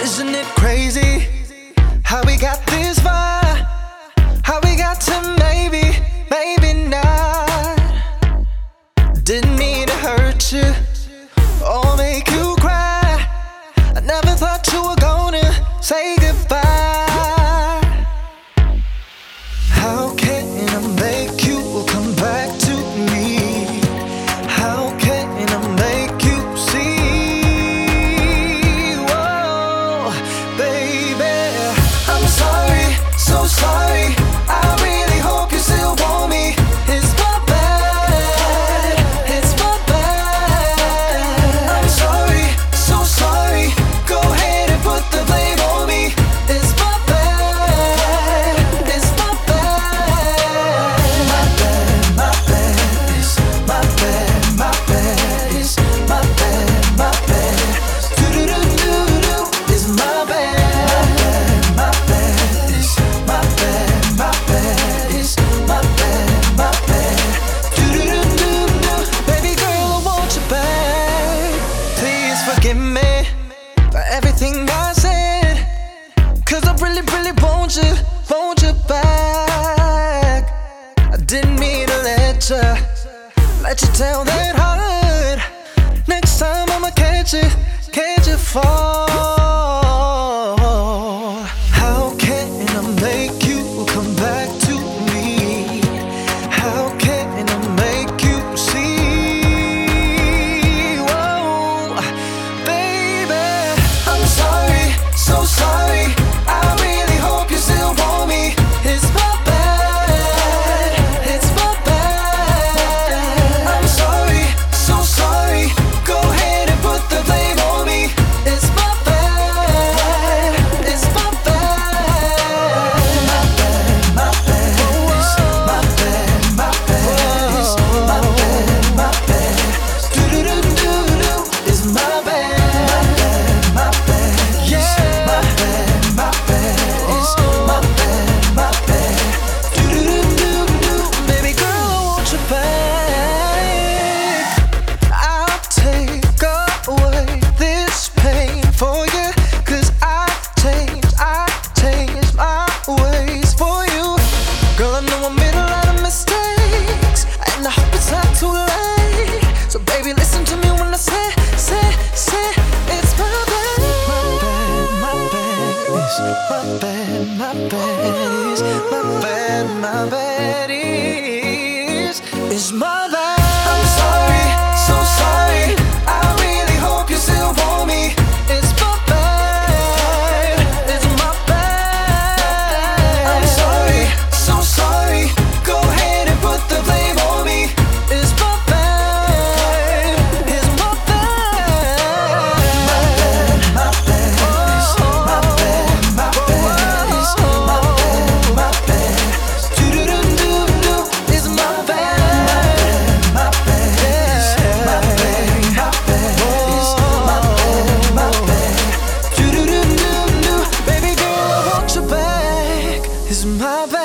Isn't it crazy how we got this far? How we got to maybe, maybe not. Didn't mean to hurt you or make you cry. I never thought you were gonna say goodbye. want you, want you back. I didn't mean to let you, let you tell that heart. Next time I'ma catch you, catch you fall. my bed, my bed is, is my bed. is my